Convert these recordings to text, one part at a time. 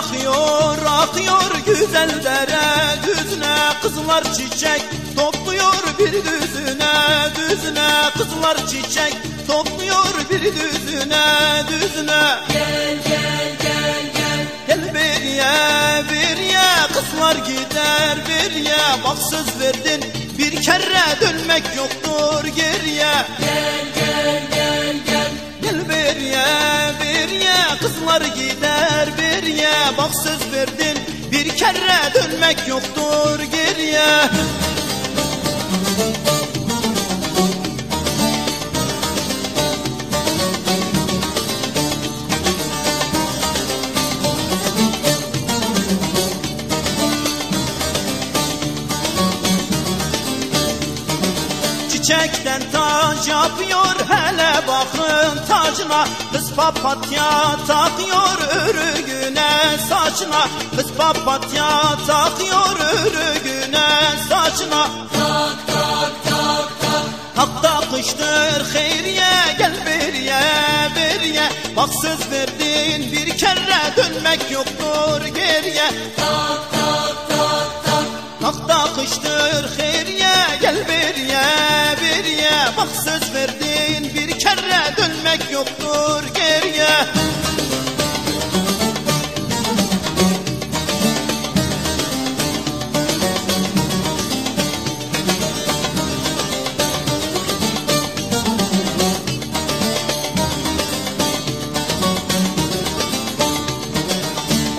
Akıyor akıyor güzel dere düzüne Kızlar çiçek topluyor bir düzüne düzüne Kızlar çiçek topluyor bir düzüne düzüne. Gel gel gel gel. Gel bir ye bir ye kızlar gider bir ye. Bak söz verdin bir kere dönmek yoktur geriye. Gel kızlar gider bir ye Bak söz verdin bir kere dönmek yoktur geriye. Çiçekten taç yapıyor hele bakın tacına Kız papatya takıyor örgüne saçına. Kız papatya takıyor örgüne saçına. Tak tak tak tak. Tak takıştır hayriye gel beriye beriye Bak söz verdin bir kere dönmek yoktur geriye tak tak tak tak. Tak takıştır hayriye gel beriye beriye Bak söz verdin bir kere dönmek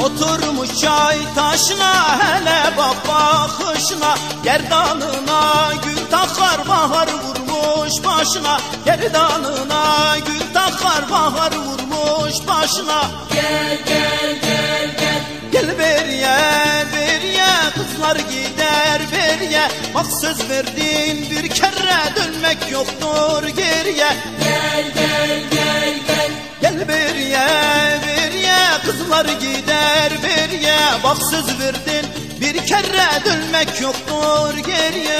Oturmuş çay taşına hele bak bakışına. Gerdanına gül takar bahar vurmuş başına. Gerdanına gül takar bahar vurmuş başına. Gel gel gel gel. Gel beriye beriye. Kızlar gider beriye. Bak söz verdin bir kere dönmek yoktur geriye. Gel gel gel gel. Gel beriye beriye. Kızlar gider beriye Bak söz verdin. Bir kere dönmek yoktur geriye